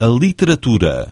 A literatura.